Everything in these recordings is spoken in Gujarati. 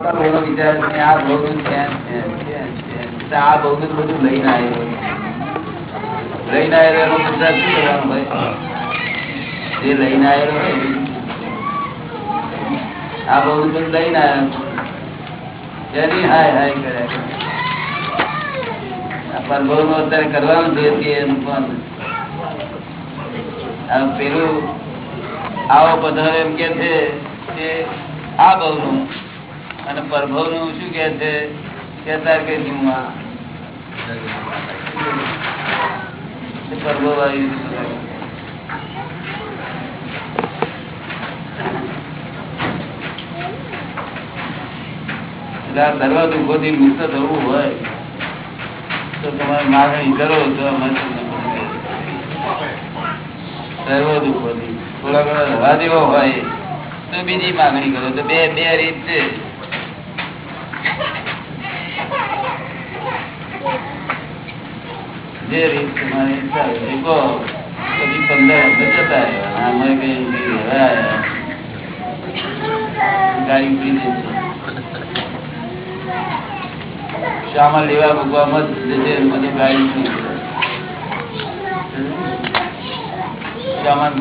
પેલો અત્યારે કરવાનું જોઈએ એનું પણ પેલું આવો બધો એમ કે છે કે આ ભવનું અને પરભવનું શું કે છે? કે તાર કે જીવવા પરભવ આવી ગયું. એટલે આ સર્વ દુઃખોથી મુક્ત થવું હોય, તો તમારે માગણી કરો તો દરવાજ ઊભો થી થોડા ઘણા રવા દેવો હોય, તો બીજી માગણી કરો. તો બે બે રીત છે. જે રીત તમારી એ કહો. પછી પંદર આપણે જતા રહ્યા અમે કઈ ગાડી રહી છે. શામાં લેવા જ જશે મને ગાડી સામાન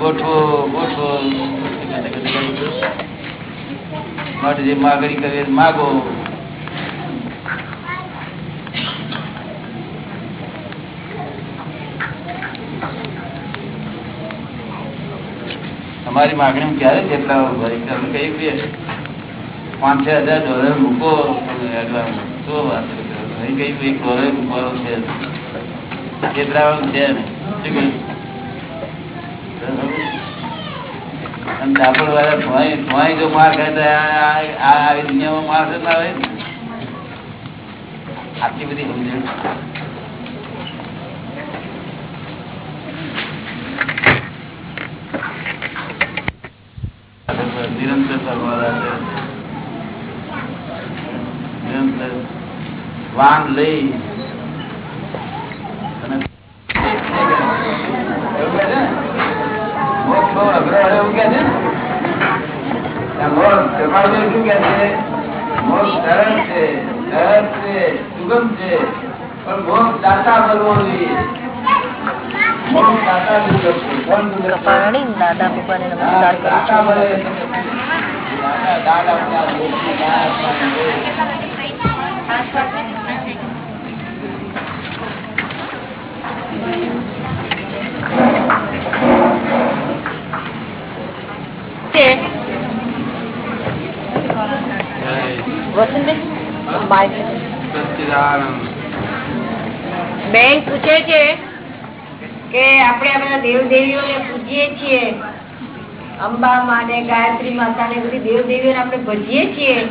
માગણી કરે માગો. અમારી માગણી ક્યારે જેટલા તમે કઈ દે પાંચ છ હજાર ડોલર મૂકો. શું વાત કઈ એક ડોલર મૂકવાનો છે છેતરાવાનું છે ને કહ્યું? વાળા તો આ- દુનિયામાં માણસ ના હોય. આટલી બધી સમજણ નિરંતર કરવાના છે નિરંતર વાન લઈ અને મોક્ષ બહુ અઘરો હોય એવું કે છે ને? આ મોક્ષ જમાડવો શું કે છે? મોક્ષ સરળ છે, સહજ છે, સુગમ છે, પણ મોક્ષ દાતા બનવો જોઈએ. દાદા ભગવાન નમસ્કાર કરું છું. બેન? પૂછે છે કે આપણે આ બધા ને દેવીઓને પૂજીએ છીએ. અંબા, માને, ગાયત્રી માતા ને બધી દેવ દેવીઓને આપણે ભજીએ છીએ.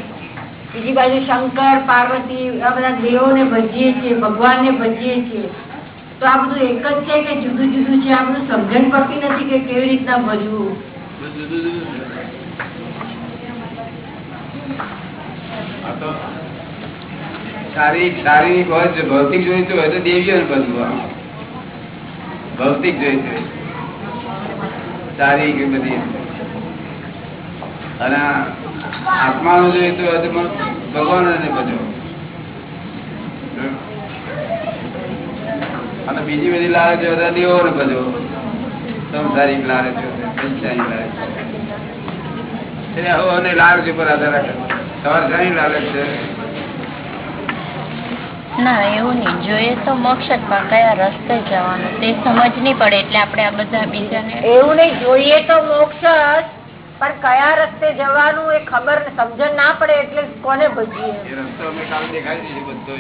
બીજી બાજુ શંકર, પાર્વતી, આ બધા દેવોને ભજીએ છીએ, ભગવાનને ભજીએ છીએ. તો આ બધું એક જ છે કે જુદું જુદું છે? આ બધું સમજણ પડતી નથી કે કેવી રીતના ભજવું? શારીરિક શારીરિક હોય છે ભૌતિક જોઈતું હોય તો દેવીઓ બધું ભૌતિક જોઈતું હોય. શારીરિક બધી. અને આત્માનું જોઈતું હોય તો ભગવાન ને બધું. અને બીજી બધી લાલચ હોય તો દેવો ને બધું. સંસારિક લાલચ હોય, પૈસાની લાલચ એટલે હવે અને લાલચ ઉપર આધાર રાખે. તમારે શાની લાલચ છે. ના એવું નહીં. જોઈએ તો મોક્ષ જ પણ કયા રસ્તે જવાનું. તે સમજ નહીં પડે એટલે આપણે આ બધા બીજાને એવું નહીં. જોઈએ તો મોક્ષ જ પણ કયા રસ્તે જવાનું એ ખબર સમજણ ના પડે એટલે કોને ભજીએ? એ રસ્તો અમે કાલે દેખાડી દીધો બધો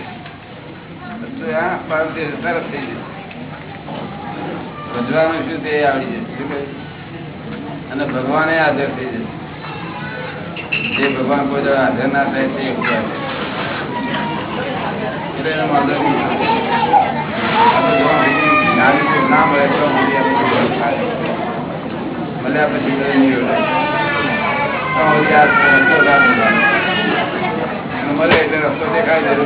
રસ્તો આ પાડોશી તરફ થઈ જશે ભજવાનું શું તે આવડી જશે અને ભગવાને હાજર થઈ જશે જે ભગવાન કોઈ દાડો હાજર ના થાય તે એટલે એનો વાંધો નહીં. મળ્યા પછી મળે. એટલે રસ્તો દેખાય છે.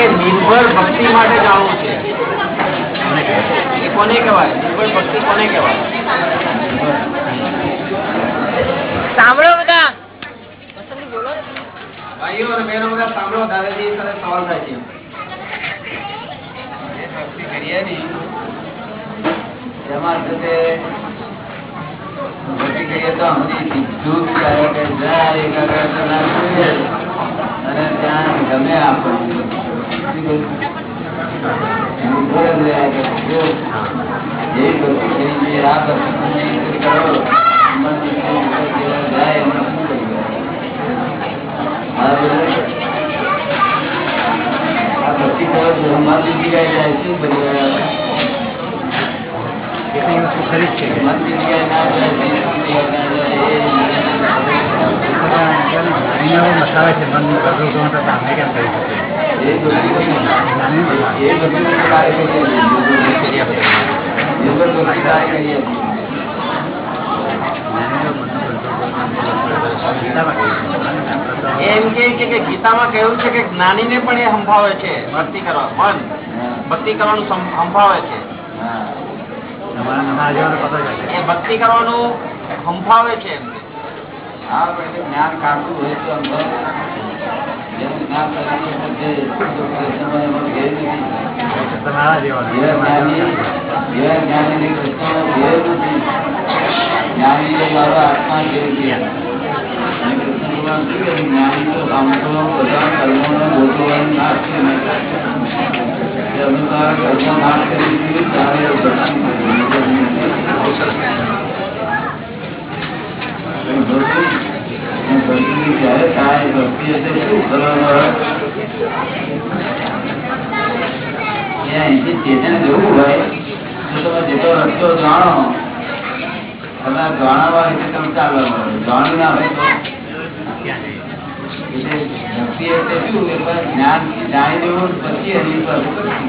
કે નિર્ભર ભક્તિ માટે જાણવું છે? કોને કહેવાય? નિર્ભર ભક્તિ કોને કહેવાય? સાંભળો બધા. એમાં ભક્તિ કરીએ તો હમણાં અને ત્યાં ગમે આપણને. શું કહ્યું? એનું ઘર જ રહ્યા કરે. જો જે ભક્તિ કરી છે આ ભક્તિ તમે એ કરી કરો મન વિશે ઉપર જેવા જાય એમાં શું કર્યું હા બરોબર આ ભક્તિ કરો છો મન બીજી ગાય જાય ના ના એમ કે ગીતામાં કહ્યું છે કે જ્ઞાનીને પણ એ સંભાવે છે, ભક્તિ કરવા મન ભક્તિ કરવાનું સંભાવે છે. એ ભક્તિ કરવાનું સંભાવે છે જ્ઞાન કાઢતું હોય તો મારો આત્મા છે કે અને કૃષ્ણ ભગવાન શું કહે છે? જ્ઞાની તો સાંભળો બધા કર્મોનો ભોગવવાનો નાશ કરી નાખે. એટલે અમે તમારા કર્મો નાશ કરી દીધું, તારે ભક્તિ કરી. ભક્તિ ક્યારે થાય ભક્તિ એટલે શું કરવાનું અહીંથી સ્ટેશને જવું હોય તો તમે જેટલો રસ્તો જાણો તમે જાણવા રીતે તમે ચાલવા મળે ના હોય તો ક્યાં જઈએ? એટલે ભક્તિ એટલે શું જ્ઞાન જાણી લેવું પછી એની પર ભક્તિ.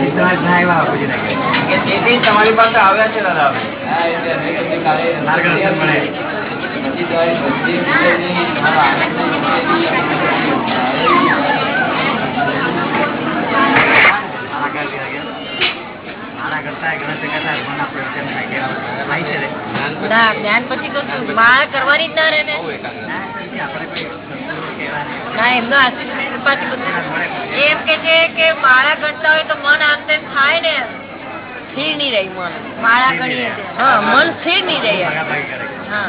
એ તો આજ ના આવ્યા પૂછી નાખે. કે તેથી જ તમારી પાસે આવ્યા છે દાદા એમ કે છે કે માળા કરતા હોય તો મન આમ તેમ થાય ને. સ્થિર નહીં રહી મન. માળા કરીએ. હા, મન સ્થિર નહીં રહે. હા.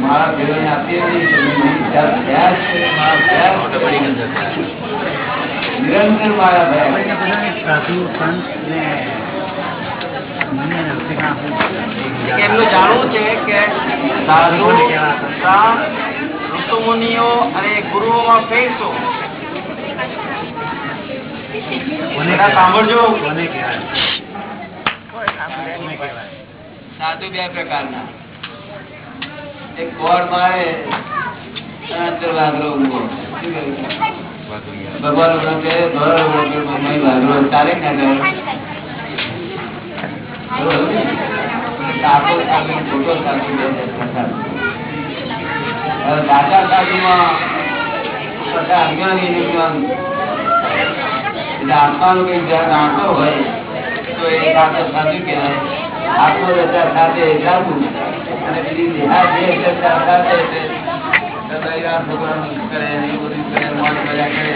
મારા ભેગોને આપીએ. નિરંતર મારા કે એમનું જાણવું છે કે ઋષિમુનિઓ અને ગુરુઓમાં ફેર શું કોને બધા સાંભળજો. કોને કહેવાય કોને કહેવાય સાધુ બે પ્રકારના એક બોર્ડ મારે અંદર વાઘરો ઊભો. શું ભગવાન ઊભો છે, ધોરણ ઊભો વાઘરો ચાલે કે ના ચાલે? બરોબર ને? સાચો સાધુ ખોટો સાધુ બે જાતના સાધુ. હવે સાચા સાધુમાં બધા અજ્ઞાની એટલે આત્માનું કંઈક જ્યાં જાણતો હોય તો એ દાદા સાધુ કહેવાય આત્મદશા સાથે સાધુ અને બીજી દેહાદેહ દશા સાથે છોકરાનું કરે ને એ બધું કરે મોજ મજા કરે.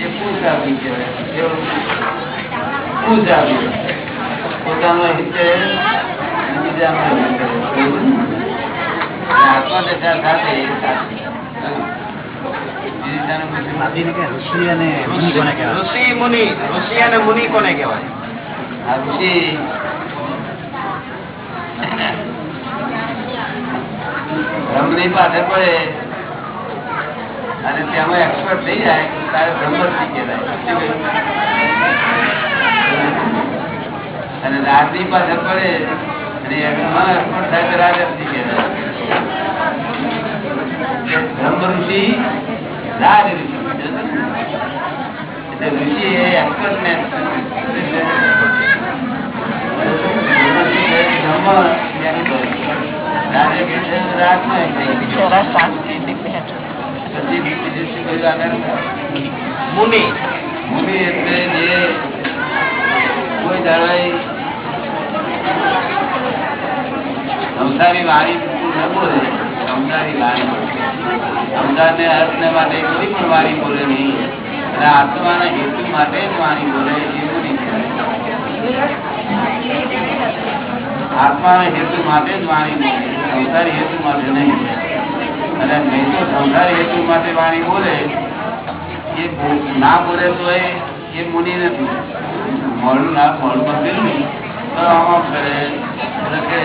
એ પૂજાવી કહેવાય. એવું પૂજાવી પોતાનો હિત અને બીજાનો હિતે ને? આત્મદશા સાથે ઋષિ અને મુનિ ઋષિ મુનિ. ઋષિ અને મુનિ કોને કહેવાય? આ ઋષિ બ્રહ્મની પાછળ પડે. અને તેમાં એક્સપર્ટ થઈ જાય તારે બ્રહ્મર્ષિ કહેવાય શું અને રાજની પાસે પડે, અને એમાં એક્સપર્ટ થાય તો રાજર્ષિ કહેવાય બ્રહ્મ ઋષિ, રાજ ઋષિ. એટલે ઋષિ એ એક્સપર્ટનેસ રાજે મુનિ મુનિ એટલે જે કોઈ દાડાએ સંસારી વાણી ન બોલે સંસારી વાણી સંસારને અર્થને માટે કોઈ પણ વાણી બોલે નહીં, અને આત્માના હેતુ માટે જ વાણી બોલે એ મુનિ કહેવાય. આત્માના હેતુ માટે જ વાણી સંસારી હેતુ માટે નહીં. અને નહીં તો સંસારી હેતુ માટે વાણી બોલે. એ ના બોલે તો એ મુનિ નથી મોડું ના મોડું નહીં. તો આમાં કરે એટલે કે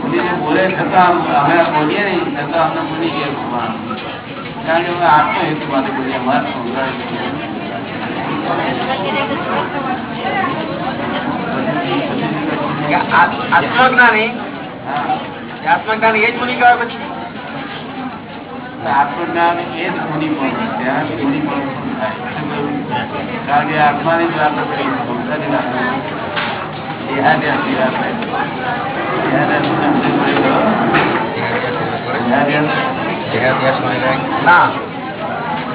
મુનિ બોલે છતાં અમે બોલીએ નહીં, છતાં અમને મુનિ કે કારણ કે અમે આત્મ હેતુ માટે બોલીએ. અમારા સંસાર આત્મજ્ઞાની એ જ મુનિ કહેવાય પછી. આત્મજ્ઞાન એ જ શું થાય? કારણ કે આત્માની જ વાતો કરી સંસારની વાતો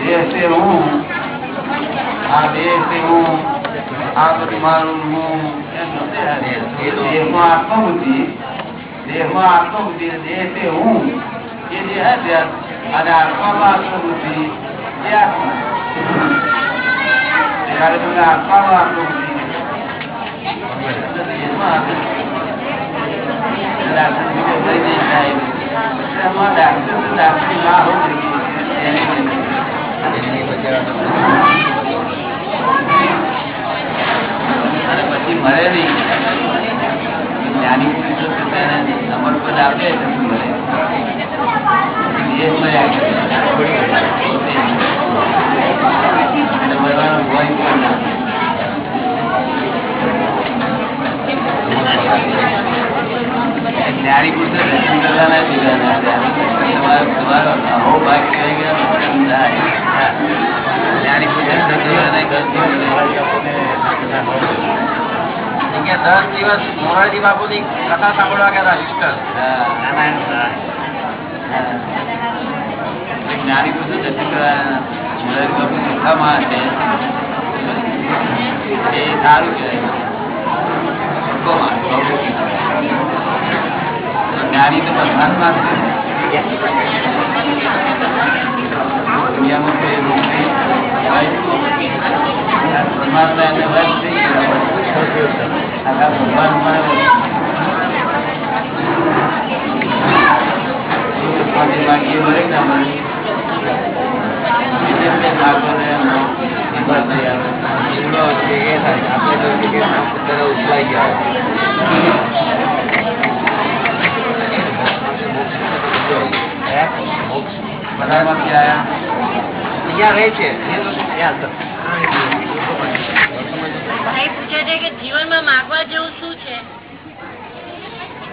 દેહ છે હું. આ દેહ છે હું. આ બધું મારું હું એમ નથી દેહાદ્યાસ. એ દેહમાં આત્મબુદ્ધિ દેહમાં આત્મબુદ્ધિ દેહ છે હું એ દેહાદ્યાસ અને આત્મામાં આત્મબુદ્ધિ એ આત્મા ત્યારે તમને આત્મામાં આત્મબુદ્ધિ દેહમાં આત્મબુદ્ધિ. એટલે આપણે બીજો કઈ નહીં થાય. એટલે આમાં ડાક્ટર તો ડાક્ટરની ના હોય ને એની અને પછી મળે નહીં. જ્ઞાની પુરુષો પદ આપે પછી મળે? મળવાનો ભય પણ ના. જ્ઞાની પુરુષો દર્શન કરવાના જ તમારો તમારો અહો ભાગ કહેવાય કે દર્શન થાય. હા. જ્ઞાની પુરુષો દર્શન કરવાના દસ દિવસ દસ દિવસ મોરારજી બાપુની કથા સાંભળવા ગયા સિસ્ટર દર્શન બાપુ છે એ સારું કહેવાય. જ્ઞાની તો જ છે દુનિયામાં તો એ રોગ નહીં. ગયા. આખા ભગવાનમાં વાક્ય ભરે ના મળે. બીજે બે ભાગોને એમનો વિભાગ થઈ આવે. બધામાંથી અહીંયા રહે છે પૂછે છે કે જીવનમાં માગવા જેવું શું છે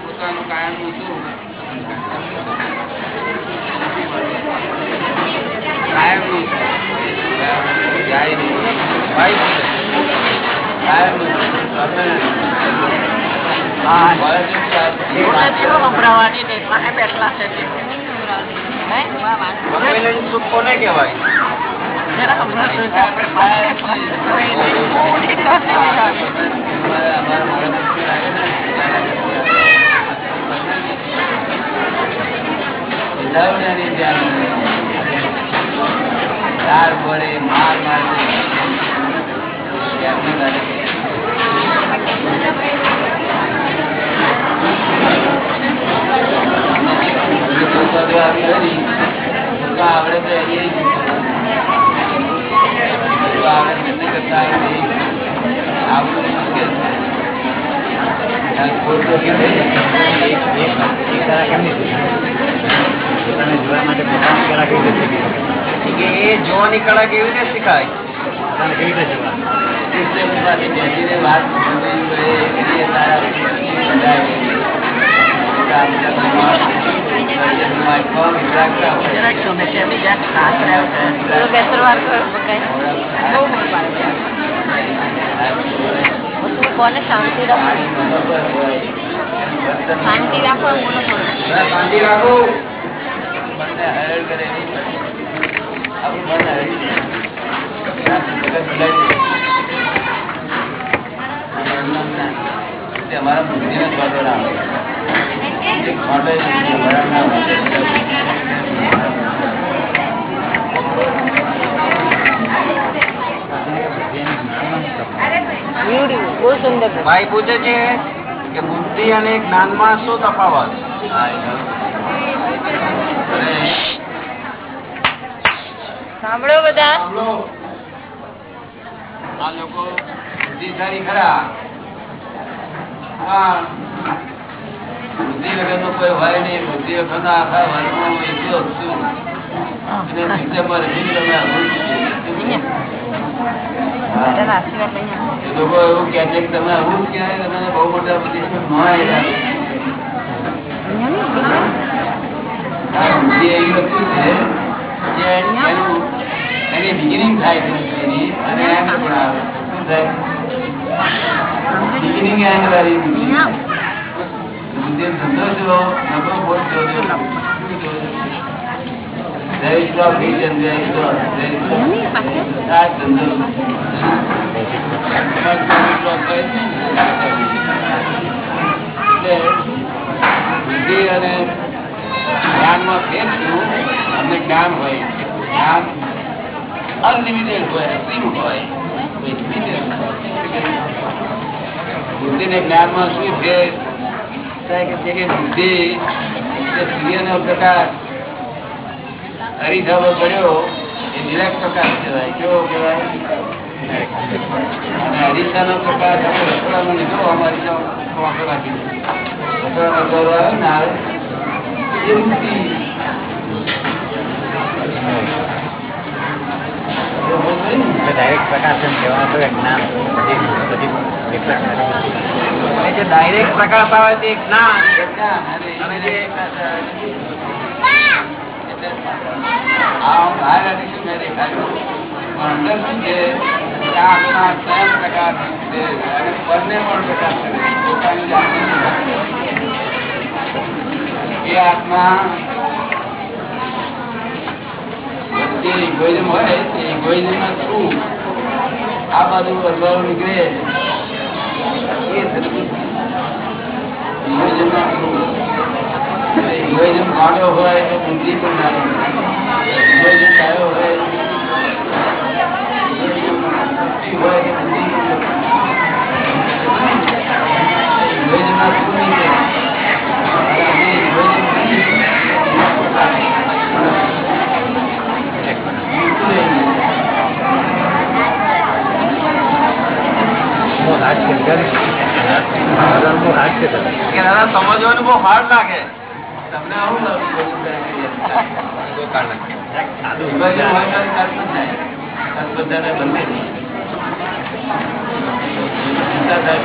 પોતાનું. જાય નહીં. છે. સુખ કોને કહેવાય ચાર પડે માર મારે આવડે તો એ આવડે નથી કરતા આવડું જોવાની કળા કેવી રીતે શીખાય કેવી રીતે જોવા વાત તારા બધાય. આ બધા ભગવાન ભગવાનમાં કોણ વિતરાગતા હોય? જરાક ગમે છે એમની જાત ભાઈ પૂછે છે કે બુદ્ધિ અને જ્ઞાનમાં શું તફાવત? સાંભળો બધા. આ લોકો બુદ્ધિશાળી ખરા. બુદ્ધિ વગરનો કોઈ હોય નહીં બુદ્ધિ વગરનો આખા વર્ગમાં હું એકલો છું અને સિસ્ટમમાં રહીને તમે આવું જ છો. હા. આશીર્વાદ લઈને એ લોકો એવું કહે છે કે તમે આવું કહેવાય તમે બહુ મોટા પોઝિશન ન બુદ્ધિ એવી વસ્તુ છે જે એનું એની બિગિનિંગ થાય છે બુદ્ધિની અને એન્ડ પણ આવે શું થાય બિગિનિંગ એન્ડ વાળી બુદ્ધિ ધંધો જો નબળો બોલ જો જો શું જો There જય no જય બુદ્ધિ અને જ્ઞાનમાં ફેર છું અમને જ્ઞાન હોય. જ્ઞાન અનલિમિટેડ હોય અસીમ હોય. કોઈ હોય. બુદ્ધિ ને જ્ઞાનમાં શું છે? થાય કે જે કે બુદ્ધિ જે સૂર્યનો પ્રકાશ હરીસાવો પડ્યો એ નિરક્ષ પ્રકાશ કહેવાય. કેવો કહેવાય? અને અરીસાનો પ્રકાશ આપણે રસોડામાં અમારી વાંકો રાખી રસોડામાં આવે બુદ્ધિ તો બહુ ખરી ને? એટલે ડાયરેક્ટ પ્રકાશન કહેવાનો તો જ્ઞાન પછી પછી. જે ડાયરેક્ટ પ્રકાશ આવે તે જ્ઞાન આવીશું મેં પણ જાતને એ આત્મા આ બાજુ અજવાળો નીકળે. એ સદબુદ્ધિ ઇગોઇઝમના ઇગોઇઝમ કાઢો હોય, તો બુદ્ધિ પણ નાની ઇગોઇઝમ કાઢો હોય હોય, તો બુદ્ધિ થ્રુ નીકળે? બહુ hard છે, વિચારી. ભગવાન બહુ hard છે તમે. કે દાદા સમજવાનું બહુ હાર્ડ લાગે તમને આવું લાગે બહુ hard લાગે. સાદું વિભાજન હોય વિચાર. તો ચાલતું જ નહીં. આ બધાને બંને જ. ચિંતા થાય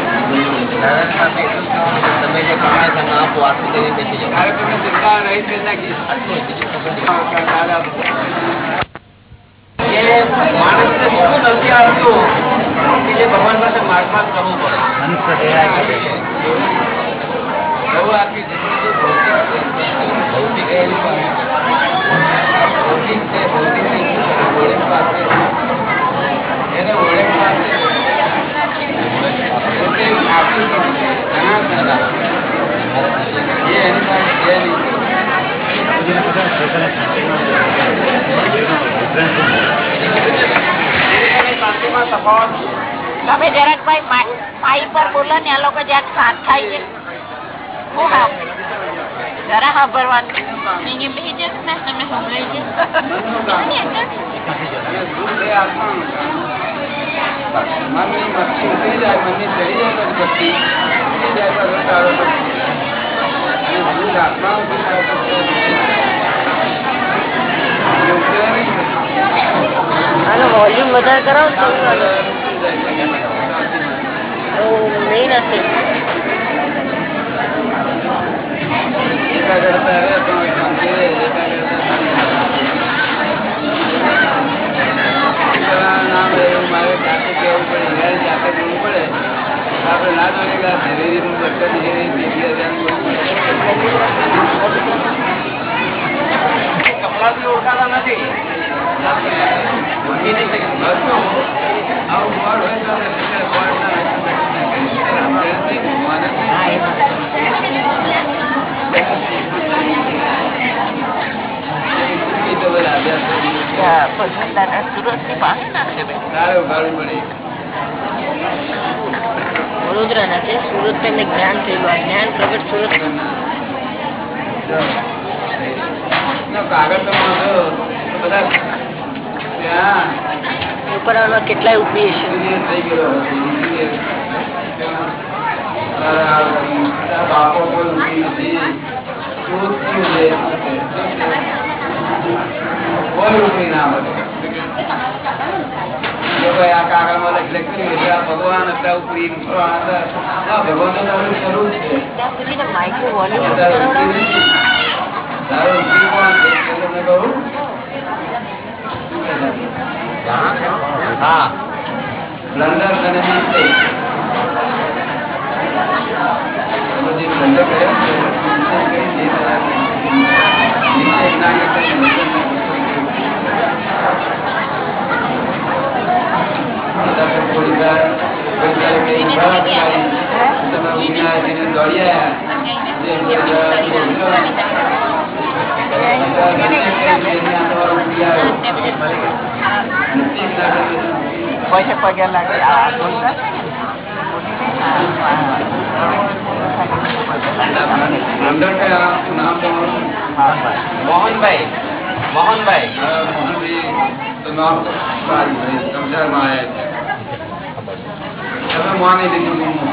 દાદાની પાસે એટલું જ કહેવાનું કે તમે જે કમાય છે એમાં આપો આટલું કરીને બેસી જાઓ ત્યારે તમને ચિંતા રહી જ નાખી આટલું જ બીજું ખબર નહીં. દાદા કે માણસને શું નથી આવતું જે ભગવાન પાસે માર્ગમાં કરવું પડે. ભૌતિક છે. ભૌતિક? ઓળખ પાસે. એને ઓળખ પાસે. આખી ઘણા એ એની પાસે છે નહીં. બુદ્ધિને પોતાને પોતાને શાંતિમાં difference શું છે? શાંતિમાં તફાવત તમે જરાક ભાઈ મા- માઈ પર બોલો ને આ લોકો જરાક સાથ થાય છે. હું હા જરા હા ભરવાનું અહીંયા બેસી જશે ને તમને સંભળાય છે. બેસો આનો વોલ્યુમ વધારે કરાવો તો જાતે પડે? આપણે ના જોઈએ કે આ શરીરનું દર્શન છે કપડાથી ઓળખાતા નથી. ના સુરતની પાસે બેન તારે ઉઘાડવું વડોદરાના છે સુરત એમને જ્ઞાન થયેલું આ જ્ઞાન પ્રગટ સુરત. ના, તો વાંધો તો બધા ત્યાં ઉપરના કેટલાય ઊભી હશે બાપો કોઈ ઊંઘી નથી. કોઈ ઊંઘી ના મળે કાગળમાં લખી લખ્યું ભગવાન હતા ઉપરી ભગવાન સ્વરૂપ છે. ત્યાં સુધી માઇક્રો વોલ્યુમ તારું ઉપરી નથી. તારું ઉપરી કોણ છે તે તમને કહું શું કહે છે? હા બ્લન્ડર અને મિસ્ટેક તમે જે બ્લન્ડર કર્યો છે મિસ્ટેક કરી છે તમારે મિસ્ટેક ના કરતા મિસ્ટેક ના કરતા તો થોડી વાર કોઈ તારે કઈ પૈસે પગે લાગે આ બોલતા મોહનભાઈ મોહનભાઈ મોહનભાઈ તમે માની લીધું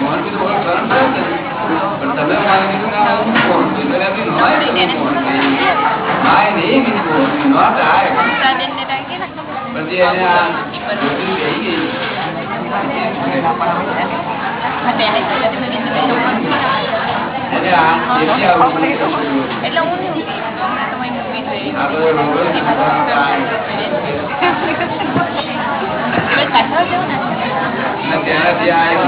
મોહનભાઈ એટલે આ એટલે હું નહીં જ. અને આ એક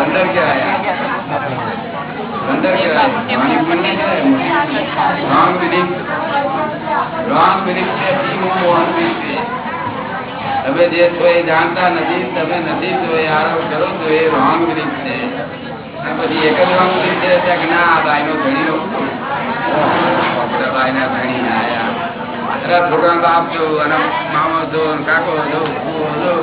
તમે જે છો એ જાણતા નથી, તમે નથી જો એ આરોપ કરો તો એ રોંગ બિલીફ છે. પછી એક જ રોંગ બિલીફ છે કે ના, આ ભાઈ ના ધણી ના આયા. છોકરા બાપ જો, અને મામો જો કાકો જો ફૂવો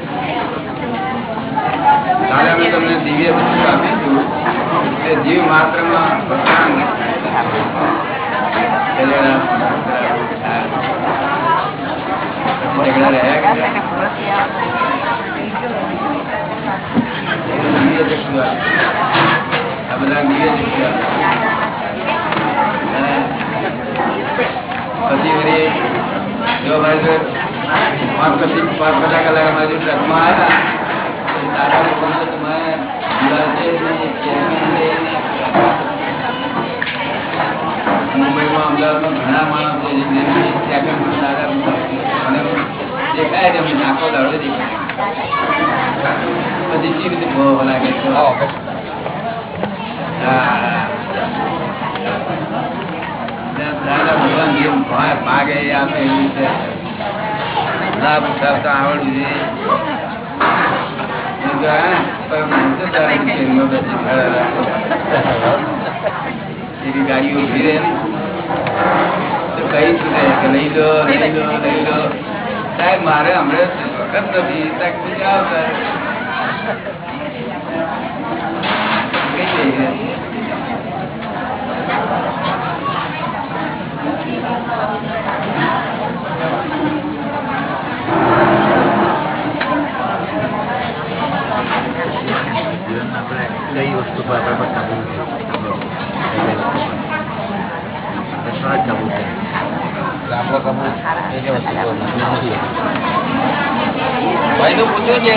કાલે અમે તમને દિવ્ય વસ્તુ આપીશું તે જીવ દિવ્ય ચક્ષુ પછી વળી જો ભાઈ પાંચ પછી પાંચ પચાસ કલાક અમારી ટ્રકમાં આવ્યા દાદાને બોલ્યો તમે મુંબઈમાં અમદાવાદમાં ઘણા માણસો દેખાય છે આંખો દાડો દેખાય. પછી કેવી રીતે બહુ લાગે. દાદા ભગવાન જેમ માગે આપે એવી રીતે લાભ ઉઠાવતા આવડવું જોઈએ ગાડીઓ ઊભી રહે. તો કઈ છૂટે કે લઈ લો લઈ લો લઈ લો. સાહેબ, મારે હમણાં વખત નથી. સાહેબ ગુજરાત કઈ વસ્તુ પર આપણે પર કાબુ કાબુ છે આપણો કાબુ કઈ કઈ વસ્તુ નથી ભાઈનું પૂછ્યું છે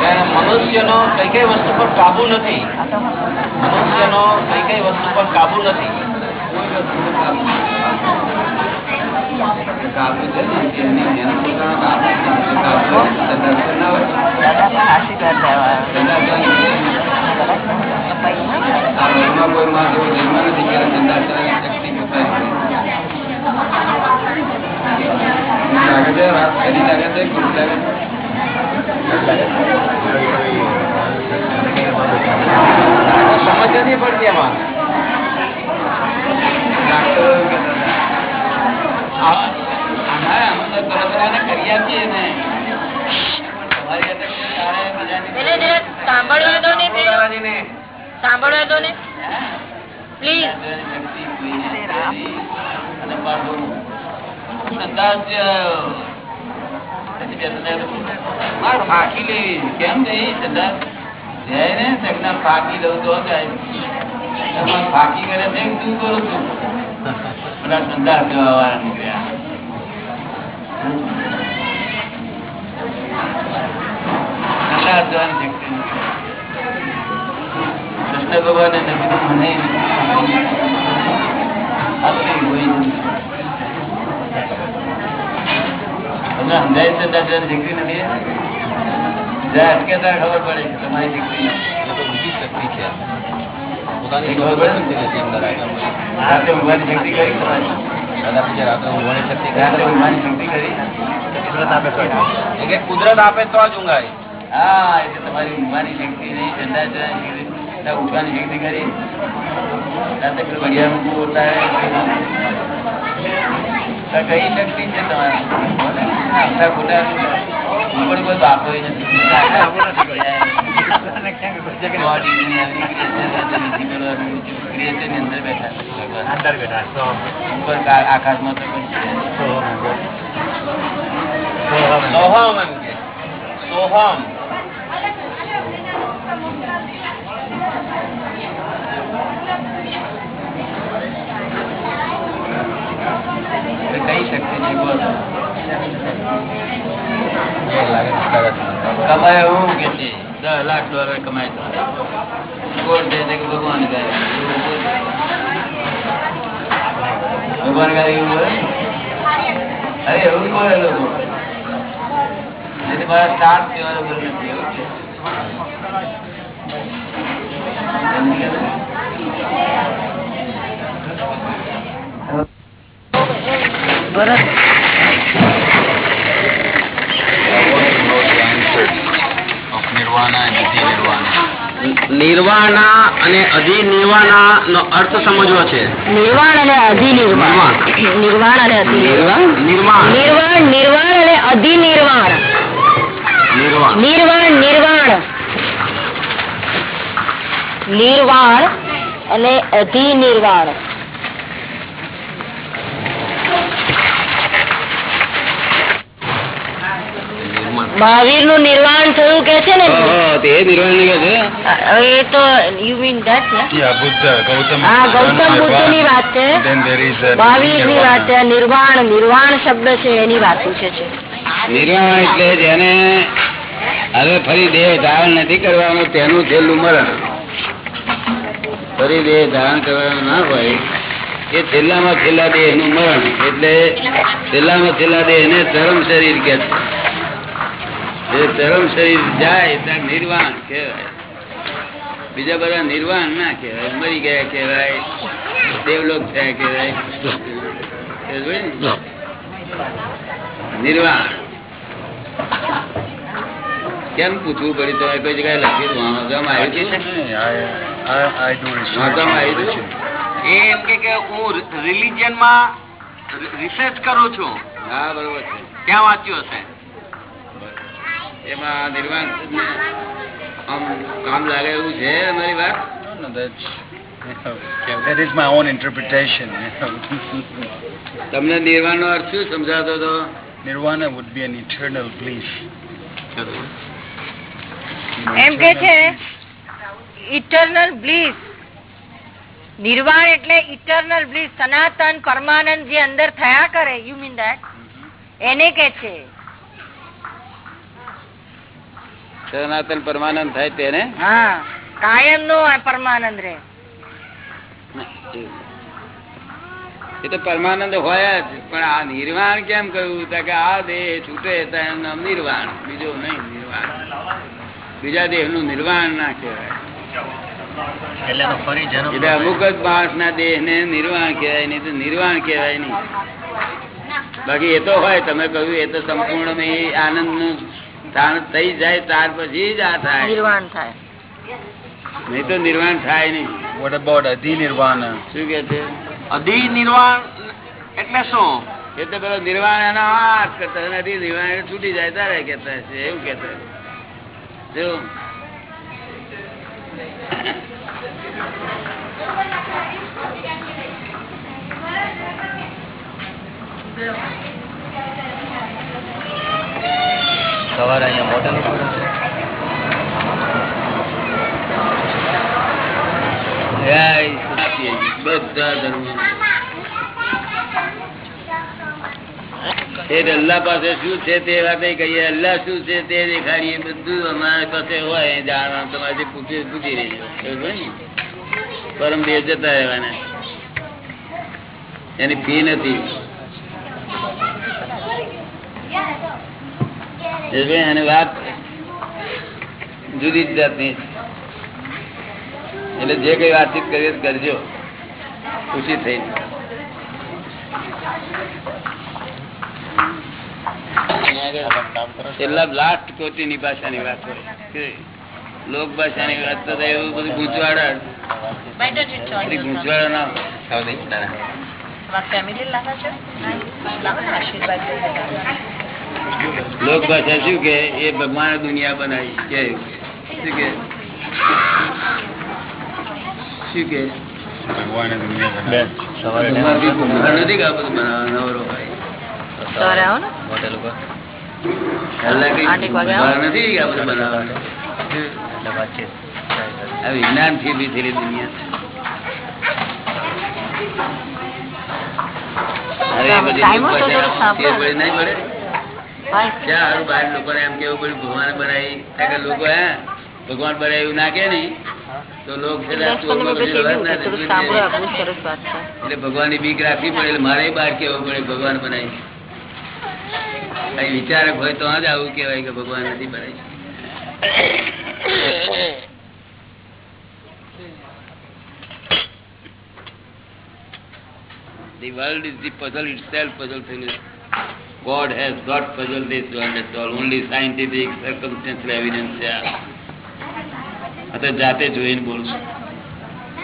કે મનુષ્યનો કઈ કઈ વસ્તુ પર કાબુ નથી મનુષ્યનો કઈ કઈ વસ્તુ પર કાબુ નથી કાબુ છે ને એની એનો પોતાનો કાબુ કાબુ ને હોય. ઘરમાં કોઈ માં જેવો જન્મ નથી કે એને સંદાસ શક્તિ પોતાની છે લાગે છે કે લાગે સમજ નથી પડતી એમાં ડાક્ટરો એવું કહેતા હતા. આ- આના અમે તો તરતરાને ને તમારી સાંભળવા દો ને દો ને પ્લીઝ. ફાંકી લેવી કેમ સંદાસ? જાય ને સગના ફાંકી દઉં તો ફાંકી કરે છે શું કરું છું? બધા સંદાસ જવા વાળા નીકળ્યા. સંદાસ જવાની કૃષ્ણ ભગવાન એને કીધું મને આટલી હોય નથી. તમને સમજાય છે દાદાની શક્તિ નથી જ્યાં અટકે ત્યાં ખબર પડે કે તમારી શક્તિ બીજી શક્તિ છે પોતાની ખબર પડે ને? શક્તિ નથી અંદર આગળ. રાતે ઊંઘવાની શક્તિ કરી દાદા પૂજા રાત્રે ઊંઘવાની શક્તિ રાતે ઊંઘવાની શક્તિ કરી કુદરત આપે તો જ. કુદરત આપે તો જ ઊંઘાય હા એટલે તમારી ઊંઘવાની શક્તિ નહીં ઠંડા ત્યાં ઉઠવાની શક્તિ કરી. રાતે પેલું ઘડિયાળ મૂકવું બોલતા કઈ શક્તિ છે તમારી? ખોટા હું પણ કોઈ બાપો નથી. આવું નથી કોઈ. અને ક્યાંક કોઈ જગ્યાએ બોડીની અંદર ક્રિએશન ક્રિએશનની અંદર બેઠા છે ભગવાન અંદર બેઠા સો ઉપર કા- આકાશમાં તો કોઈ છે નહીં. સો મંગળ. સોહમ એમ કે સોહમ એટલે કઈ શક્તિ છે બોલો એ લાગે છે સરસ. કમાય એવું કે છે દસ લાખ ડોલર કમાય તો કોણ કહે છે કે ભગવાન કરે ભગવાન કરે એવું બોલે અરે એવું જ નિર્વાણા અને અધિનિર્વાણા નો અર્થ સમજવો છે. નિર્વાણ અને અધિનિર્વાણ. નિર્વાણ અને અધિનિર્વાણ. નિર્વાણ. નિર્વાણ નિર્વાણ અને અધિનિર્વાણ. નિર્વાણ. નિર્વાણ નિર્વાણ. નિર્વાણ અને અધિનિર્વાણ. મહાવીરનું નિર્વાણ થયું કે છે ને? તે નિર્વાણ કે છે. એ તો યુ મીન ધેટ ને હા ગૌતમ બુદ્ધની વાત છે. મહાવીરની વાત છે નિર્વાણ નિર્વાણ શબ્દ છે એની વાત પૂછે છે. નિર્વાણ એટલે જેને હવે ફરી દેહ ધારણ નથી કરવાનો તેનું છેલ્લું મરણ. ફરી દેહ ધારણ કરવાનું ના હોય એ છેલ્લામાં છેલ્લા દેહનું મરણ. એટલે છેલ્લામાં છેલ્લા દેહ ને ચરમ શરીર કે છે. જે ચરમ શરીર જાય ત્યાં નિર્વાણ કહેવાય. બીજા બધા નિર્વાણ ના કહેવાય. મરી ગયા કહેવાય. દેવલોક થયા કહેવાય. નિર્વાણ. કેમ પૂછવું પડ્યું તો કોઈ જગ્યાએ લખ્યું વાંચવામાં આવ્યું એ એમ કે કે હું રિલિજનમાં રિસર્ચ કરું છું. હા બરોબર છે. ક્યાં વાંચ્યું હશે? એમાં નિર્વાણ આમ કામ લાગે એવું છે અમારી વાત. તમને નિર્વાણ નો અર્થ શું સમજાતો હતો? Nirvana would be an eternal bliss. એમ કે છે ઇટર્નલ બ્લીસ નિર્વાણ એટલે ઇટર્નલ બ્લીસ સનાતન પરમાનંદ જે અંદર થયા કરે યુ મીન દેટ એને કે છે સનાતન પરમાનંદ થાય તેને? કાયમ નો પરમાનંદ રે. એ તો પરમાનંદ હોય જ પણ આ નિર્વાણ કેમ કહ્યું કે આ દેહ છૂટે નામ નિર્વાણ બીજો નહીં નિર્વાણ. બીજા દેહનું નિર્વાણ ના કહેવાય. એટલે એનો ફરી જન્મ એટલે અમુક જ માણસ ના દેહ ને નિર્વાણ કહેવાય નહીં તો નિર્વાણ કહેવાય નહીં. બાકી એ તો હોય તમે કહ્યું એ તો સંપૂર્ણ આનંદનું સ્થાન થઈ જાય ત્યાર પછી જ આ થાય. નિર્વાણ થાય. નહીં તો નિર્વાણ થાય નહીં. What about અધિ નિર્વાણ શું કે છે? અધિ નિર્વાણ એટલે શું? એટલે પેલો નિર્વાણ એનો હાથ કરતા નથી નિર્વાણ છૂટી જાય તારે કેતા છે એવું કેતા જો સવારે અહીંયા મોટા એ અલ્લાહ પાસે શું છે તે વાતે કહીએ. અલ્લાહ શું છે તે દેખાડીએ. બધું અમારી પાસે હોય. એ જાણવાનું તમારે પૂછી પૂછી લેજો. પરમ બે જતા રહેવાના. એની ફી નથી. એને વાત જુદી જ જાતની એટલે જે કઈ વાતચીત કરીએ કરજો. ખુશી થઈ છેલ્લા લાસ્ટ કોટીની ભાષાની વાત લોક ભાષાની વાત તો એવું બધું ગૂંચવાડા? ગૂંચવાડા ના. છે? લોક ભાષા શું કે એ ભગવાન દુનિયા બનાવી કે શું કે શું કે ભગવાને દુનિયા બેન, બનાવી. સવારે ભગવાન બી ટાઈમ ભગવાન નથી કે આ બધું બનાવવા નવરો હોય સવારે આવો ને મોટેલ ઉપર અલ્લાહ કઈ આઠેક વાગે આવો. ભગવાન નથી કે આ બધું બનાવવાનું એટલે વાતચીત થાય છે. આ વિજ્ઞાનથી બી થયેલી દુનિયા છે અરે એ બધી ટાઈમ હોય તો લોક થોડુંક ભાષા સાંભળો. ફેર પડી નહીં પડે ભાઈ ક્યાં હારું બહાર લોકોને એમ કેવું પડ્યું ભગવાન બનાવી લોકો હે? ભગવાન બનાવી એવું નાખે ને તો લોક એટલે ભગવાન ના બીક રાખવી પડે એટલે મારે બહાર કેવું પડે ભગવાન બનાવી કઈ વિચારક હોય તો જ આવું કેવાય કે ભગવાન નથી બનાવી The world is the puzzle itself, puzzle thing. God has got puzzled this world, that's all. Only scientific, circumstantial evidence છે આ. આ તો જાતે જોઈને બોલશું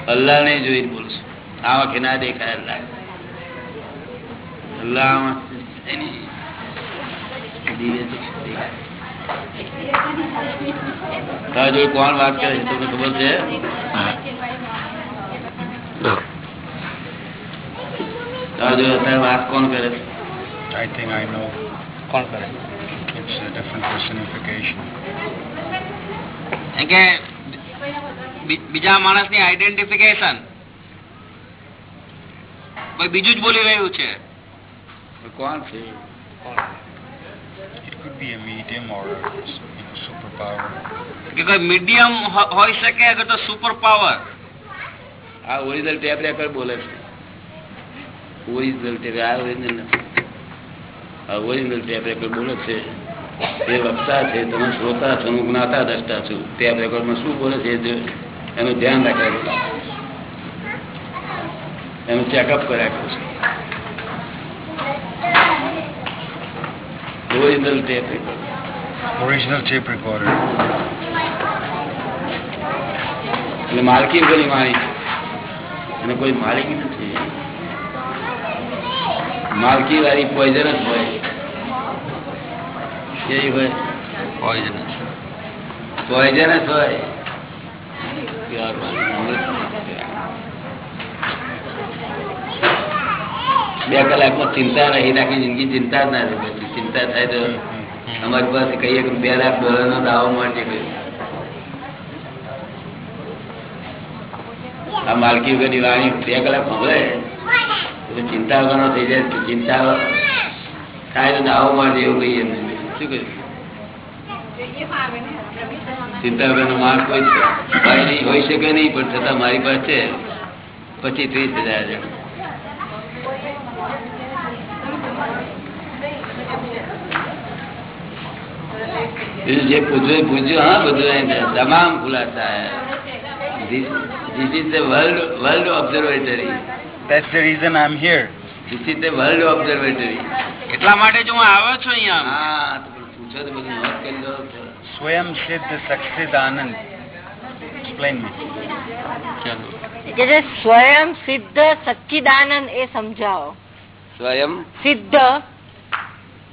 અલ્લાહ ને જોઈને બોલશું આ વખતે ના દેખાય અલ્લાહ અલ્લાહ આમાં એની દિવ્ય ચક્ષુ દેખાય. તારા જોડે કોણ વાત કરે છે તમને ખબર છે તારા જોડે અત્યારે વાત કોણ કરે છે I think I know. કોણ કરે It's a different personification. કે બીજા માણસની આઈડેન્ટિફિકેશન ભાઈ બીજું જ બોલી રહ્યું છે. કોણ છે? It could be a medium or a you know, કે કોઈ મીડિયમ હોઈ શકે અગર તો સુપર પાવર આ ઓરિજિનલ ટેપ રેકર્ડ બોલે છે. ઓરિજિનલ ટેપ આ ઓરિજિનલ નથી. ઓરિજિનલ ટેપ રેકોર્ડ બોલે છે. તે વક્તા છે તમે શ્રોતા છો હું જ્ઞાતા દ્રષ્ટા છું. ટેપ રેકોર્ડમાં શું બોલે છે એનું ધ્યાન રાખ્યા કરું એનું ચેકઅપ કર્યા કરું છું. Original tape record original tape record એટલે માલકી કોની મારી અને કોઈ માલિકી નથી. مالکی والی پوائزنس ہوئے یہی ہوئے پوائزنس پوائزنس ہوئے બે કલાકમાં ચિંતા રહી નાખી જિંદગી ચિંતા જ ના રહી ચિંતા થાય તો અમારી પાસે કહીએ કે બે લાખ ડોલરનો દાવો મળશે આ માલકી વગરની વાણી બે કલાક چنتا તો ચિંતા વગરનો થઈ જાય ચિંતા થાય તો દાવો મળશે એવું કહીએ શું કહ્યું ચિંતા વગરનો માર્ગ કોઈ નહીં, હોઈ શકે નહીં, પણ છતાં મારી પાસે છે. પચીસ ત્રીસ હજાર બીજું જે પૂછ્યું પૂછ્યું, હા, બધું તમામ ખુલાસા world world observatory That's the reason I'm here. This is the world observatory. એટલા માટે જ હું આવ્યો છું અહીંયા હા તો પૂછો તો બધું નોટ કરી લો Swayam Siddha Saksid Anand. Explain me. કે જે સ્વયં સિદ્ધ સચ્ચિદાનંદ એ સમજાવો સ્વયં સિદ્ધ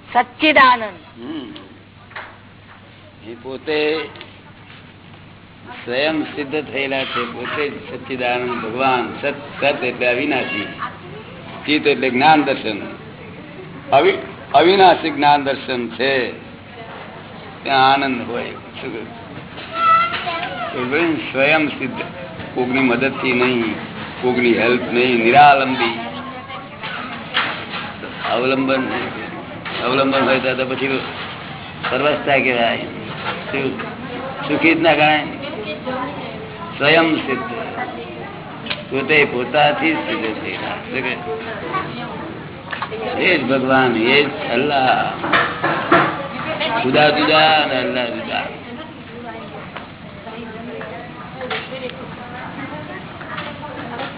સચ્ચિદાનંદ હમ. એ પોતે સ્વયં સિદ્ધ થયેલા છે, પોતે જ ભગવાન, સત સત એટલે અવિનાશી. ચિત્ત એટલે જ્ઞાન દર્શન. અવિનાશી જ્ઞાન દર્શન છે. આનંદ હોય. સ્વયં સિદ્ધ. કોકની મદદથી નહીં, કોકની હેલ્પ નહીં, નિરાલંબી. અવલંબન અવલંબન હોય તો પછી સર્વસ્થા કહેવાય? સુખી જ ના ગણાય. સ્વયં સિદ્ધ. પોતે પોતાથી સિદ્ધ થયેલા એ જ ભગવાન એ જ અલ્લાહ. જુદા જુદા અને અલ્લાહ જુદા.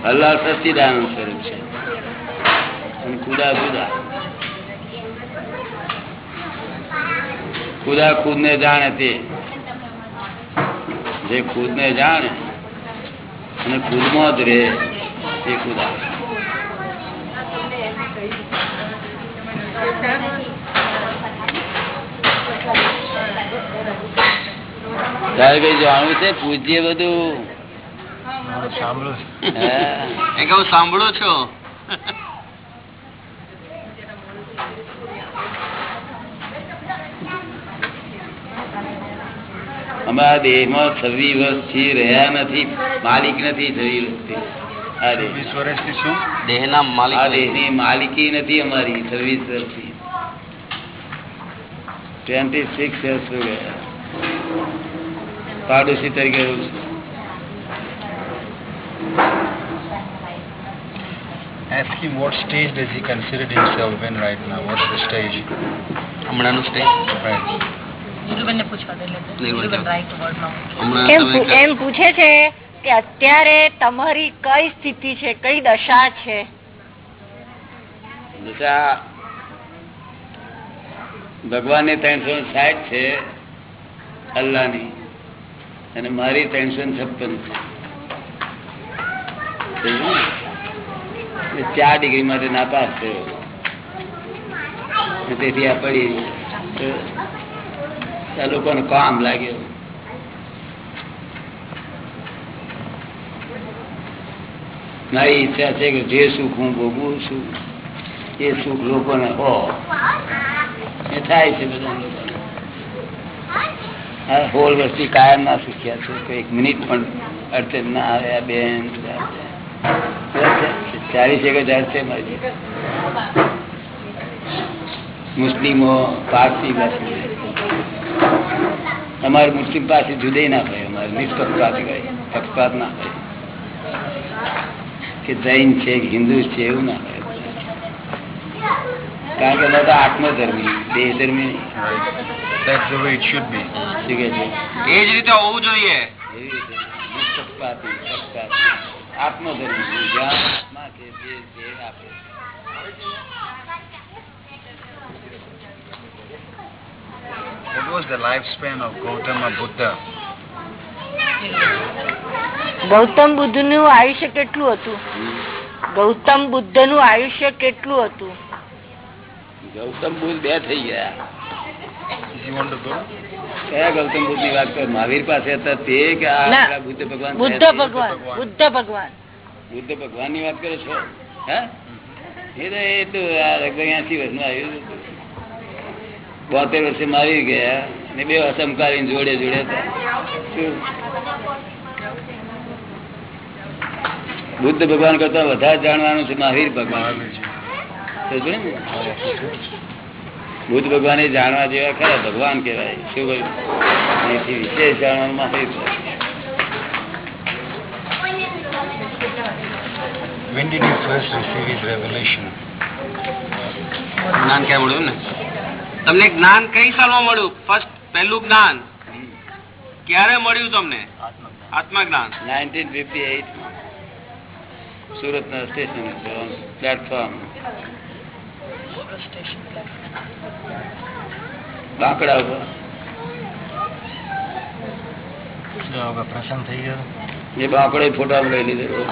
અલ્લાહ સચ્ચિદાનંદ સ્વરૂપ છે. ખુદા ખુદા ખુદા. ખુદ ને જાણે તે જે ખુદ ને જાણે અને ખુદમાં જ રહે એ ખુદા તારે જાણવું છે? પૂજ્ય બધું? સાંભળો. હા. એ કે હું સાંભળું છું. અમારા દેહમાં છવ્વીસ વર્ષથી રહ્યા નથી માલિક નથી છવ્વીસ વર્ષથી આ દેહ વીસ વર્ષથી શું દેહના માલિક માલિકી નથી અમારી છવ્વીસ વર્ષથી ટ્વેન્ટી સિક્સ યર્સ પાડોશી તરીકે રહું. Ask him what stage does he consider himself in right now? What's the stage? હમણાંનું સ્ટેજ Right. એમ પૂછે છે કે અત્યારે તમારી કઈ સ્થિતિ છે કઈ દશા છે? દશા ભગવાનની ત્રણસો સાઠ છે અલ્લાહની અને મારી ત્રણસો છપ્પન છે. ને? ચાર ડિગ્રી માટે નાપાસ થયો. તેથી આ પડી લોકોને કામ લાગે. મારી ઈચ્છા છે કે જે સુખ હું ભોગવું છું, એ સુખ લોકોને હો. એ થાય છે બધા લોકોને. આ હોલ વસ્તી કાયમ ના શીખ્યા છે. કે એક મિનિટ પણ અડચણ ના આવે આ બેન ચાલીસ એક હજાર છે મારી. મુસ્લિમો પારસી બાસી અમારે મુસ્લિમ પાસે જુદે ના હોય અમારે નિષ્પક્ષપાત હોય પક્ષપાત ના હોય કે જૈન છે કે હિન્દુ છે એવું ના હોય કારણ કે બધા આત્મધર્મી દેહ ધર્મી નહીં. Right. That's the way it should be. શું કે છે એ જ રીતે હોવું જોઈએ એવી રીતે નિષ્પક્ષપાતી, પક્ષપાતી, આત્મધર્મી જ્યાં આત્મા છે જે છે એ આપે What was the lifespan of Gautama Buddha? Gautam બુદ્ધનું આયુષ્ય કેટલું હતું? ગૌતમ બુદ્ધનું આયુષ્ય કેટલું હતું? ગૌતમ બુદ્ધ બે થઈ ગયા. કયા ગૌતમ બુદ્ધની વાત કરો? મહાવીર પાસે હતા તે કે આ બુદ્ધ ભગવાન બુદ્ધ ભગવાન બુદ્ધ ભગવાન. બુદ્ધ ભગવાન. ની વાત કરો છો? હે? એ તો એસી વર્ષમાં આવ્યું હતું. બોતેર વર્ષે મારી ગયા ને બે અસમકારી જોડે જોડે બુદ્ધ ભગવાન કરતા વધારે જાણવાનું છે મહાવીર ભગવાન. બુદ્ધ ભગવાન એ જાણવા જેવા ખરા ભગવાન કેવાય શું કહ્યું? એથી વિશેષ જાણવાનું મહાવીર? જ્ઞાન ક્યાં મળ્યું ને? તમને જ્ઞાન કઈ સાલમાં મળ્યું? ફર્સ્ટ પહેલું જ્ઞાન. ક્યારે મળ્યું તમને? આત્મા જ્ઞાન 1958 માં સુરતના સ્ટેશન પ્લેટફોર્મ. બાંકડા ઉપર. પ્રસન્ન થઈ ગયો. એ બાંકડે ફોટા લઈ લીધો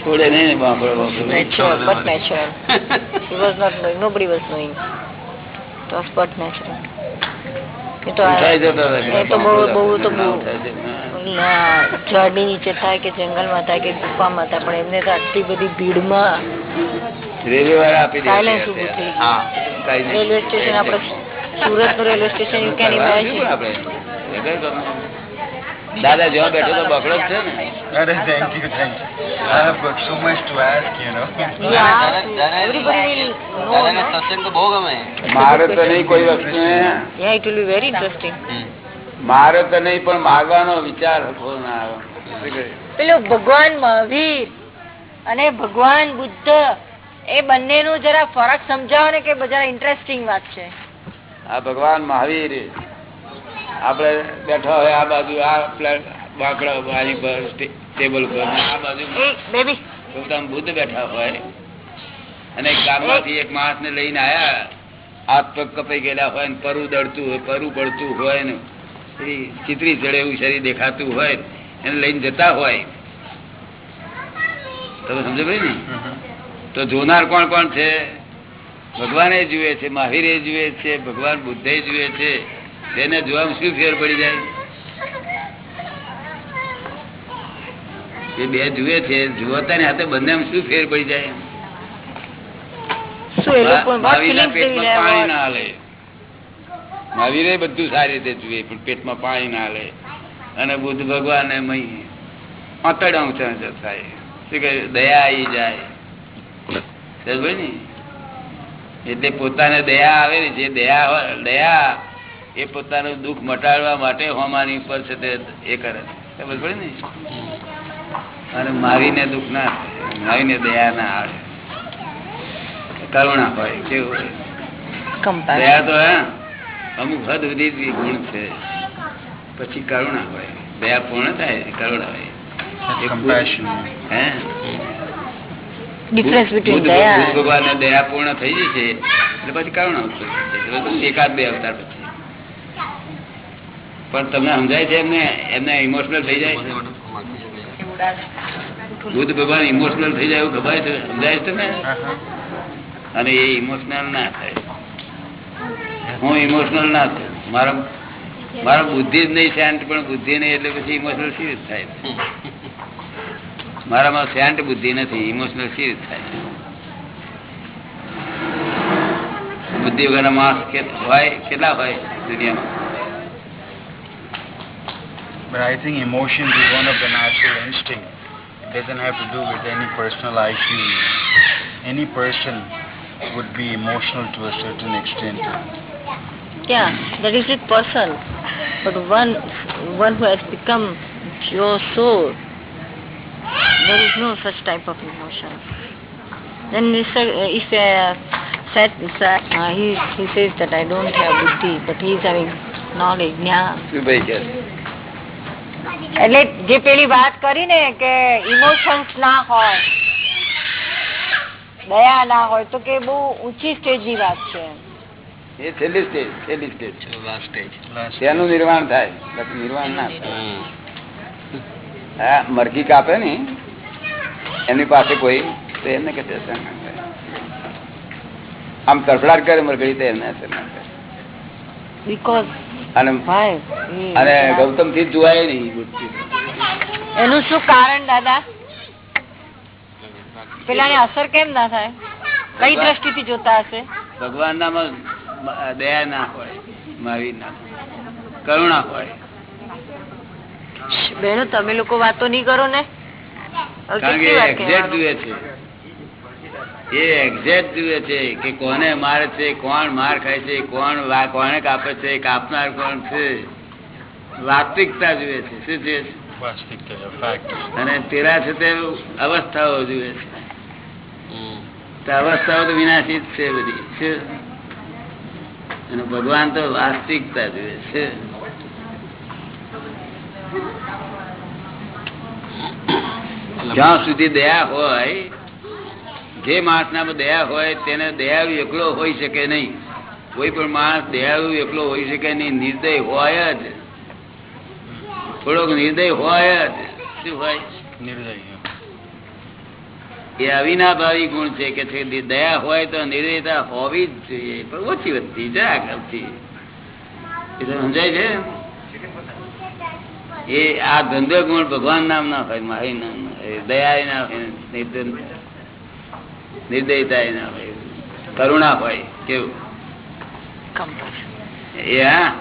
છોડે નહીં ને બાંકડો બાંકડો Natural, but natural. He was not knowing, nobody was knowing. It was but natural. એ તો ઉઠાઈ જતો આ- રહે. એ તો બહુ બહુ તો બહુ ના ઉઠાઈ જાય. ના, ઝાડની નીચે થાય કે જંગલમાં થાય કે ગુફામાં થાય પણ એમને તો આટલી બધી ભીડમાં રેલવે વાળા આપી દે સાયલેન્સ ઉભું થઈ ગયું. હા કાંઈ નહીં. રેલવે સ્ટેશન આપણે સુરતનું railway station you can imagine. દાદા જ્યાં બેઠો તો બકડો જ છે ને? અરે thank you thank you I have got so much to ask, you know. everybody will know દાદાને સત્સંગ બહુ ગમે. મારે તો નહીં કોઈ વસ્તુ yeah it will be very interesting. મારે તો નહીં પણ માગવાનો વિચાર હતો ના આવ્યો. પેલો ભગવાન મહાવીર અને ભગવાન બુદ્ધ એ બંનેનું જરા ફરક સમજાવો ને કે બધા ઇન્ટરેસ્ટિંગ વાત છે. આ ભગવાન મહાવીર આપણે બેઠા હોય આ બાજુ આ બાકડા આની પર ટેબલ પર આ બાજુ ગૌતમ બુદ્ધ બેઠા હોય. અને ગામમાંથી એક માણસ ને લઈને આયા. હાથ પગ કપાઈ ગયેલા હોય ને પરુ દડતું હોય પરું પડતું હોય ને. ચિત્રી ચડે એવું શરીર દેખાતું હોય એને લઈને જતા હોય. તમે સમજો ભાઈ ને? તો જોનાર કોણ કોણ છે? ભગવાને જુએ છે મહાવીરે જુએ છે ભગવાન બુદ્ધે જુએ છે. તેને જોવામાં શું ફેર પડી જાય? એ બે જુએ છે જોતા ને હાથે બંને શું ફેર પડી જાય? પાણી ના હાલે. મહાવીરે બધું સારી રીતે જુએ પણ પેટમાં પાણી ના હાલે. અને બુદ્ધ ભગવાન ઊંચા ઊંચા થાય. શું કહે? દયા આવી જાય. ને? એટલે પોતાને દયા આવે છે જે દયા હોય દયા એ પોતાનું દુઃખ મટાડવા માટે હોમાની ઉપર છે તે એ કરે ખબર પડે ને અને મારીને દુઃખ ના મારીને દયા ના આવે કરુણા હોય કેવું હોય? દયા તો હે અમુક હદ સુધી ગુણ છે. પછી કરુણા હોય. દયા પૂર્ણ થાય કરુણા હોય. Difference દયા બુદ્ધ ભગવાનને દયા પૂર્ણ થઈ જશે એટલે પછી કરુણા એકાદ બે અવતાર પછી. પણ તમને સમજાય છે એમને? એમને ઇમોશનલ થઈ જાય? બુદ્ધ ભગવાન ઇમોશનલ થઈ જાય એવું ગભાય છે? સમજાય છે Uh-huh. અને એ ઇમોશનલ ના થાય. હું ઇમોશનલ ના થયું મારા મારો બુદ્ધિ જ નહીં શાંત, પણ બુદ્ધિ નહીં એટલે પછી ઇમોશનલ સી રીતે થાય? મારામાં શાંત બુદ્ધિ નથી ઇમોશનલ સી રીતે થાય? બુદ્ધિ વગરના માણસ કેટલા હોય દુનિયામાં? But I think emotion is one of the natural instinct. It doesn't have to do with any personal IQ. Any person would be emotional to a certain extent. Yeah, that is a person. But one, one who has become pure soul, there is no such type of emotion. Then if, uh, if uh, Sat, sat uh, he, he says that I don't have buddhi, but he is having knowledge, jnana. એટલે જે પેલી વાત કરી ને કે ઇમોશન્સ ના હોય દયા ના હોય તો કે બહુ ઊંચી સ્ટેજની વાત છે. એ છેલ્લી સ્ટેજ છેલ્લી સ્ટેજ સ્ટેજ Last તેનું થાય બાકી નિર્માણ ના થાય. મરઘી કાપે ને એમની પાસે કોઈ તો એમને કે આમ તરફડાટ કરે મરઘી તો એમને અસર ના અને અને ગૌતમથી જોવાય નહીં એનું શું કારણ દાદા? પેલાને અસર કેમ ના થાય? કઈ દ્રષ્ટિથી જોતા હશે? ભગવાન નામાં દયા ના હોય મારી ના. કરુણા હોય. બેનો તમે લોકો વાતો નહીં કરો ને? કારણ કે એક્ઝેક્ટ જોઈએ છે. એ એક્ઝેક્ટ જુએ છે કે કોને મારે છે કોણ માર ખાય છે કોણ કોને કાપે છે કાપનાર કોણ છે? વાસ્તવિકતા જુએ છે. શું જુએ છે? અને તેરા છે તે અવસ્થાઓ જુએ છે. તો અવસ્થાઓ તો વિનાશી જ છે બધી. છે અને ભગવાન તો વાસ્તવિકતા જુએ છે. જ્યાં સુધી દયા હોય જે માણસનામાં દયા હોય તેને દયાળુ એકલો હોઈ શકે નહીં. કોઈ પણ માણસ દયાળુ એકલો હોઈ શકે નહીં. નિર્દય હોય જ. થોડોક નિર્દય હોય જ. શું હોય? નિર્દય એ અવિનાભાવી ગુણ છે કે દયા હોય તો નિર્દયતા હોવી જ જોઈએ. પણ ઓછી વધતી જરા કરતી એ તો સમજાય છે? એ આ ધંધો ગુણ ભગવાન નામ ના હોય મારી નામ. ના હોય દયા ના હોય નિર્દય- નિર્દયતા ના હોય કરુણા હોય કેવું? એ હા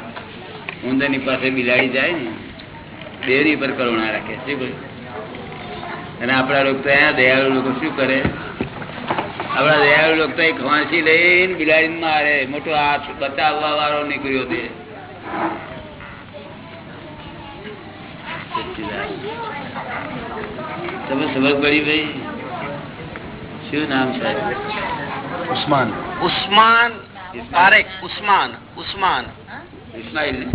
ઉંદરની પાસે બિલાડી જાય ને બેની પર કરુણા રાખે શું કહ્યું? અને આપણા લોકો તો અહીંયા દયાળુ લોકો શું કરે? આપણા દયાળુ લોકો તો એક વાંસી લઈને બિલાડી મારે મોટો હાથ બચાવવા વાળો નીકળ્યો તે. તમે સમજ પડી ભાઈ? શું નામ છે? ઉસ્માન. ઉસ્માન પારેખ ઉસ્માન ઉસ્માન. ઇસ્માઇલ